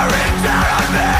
tearing down on me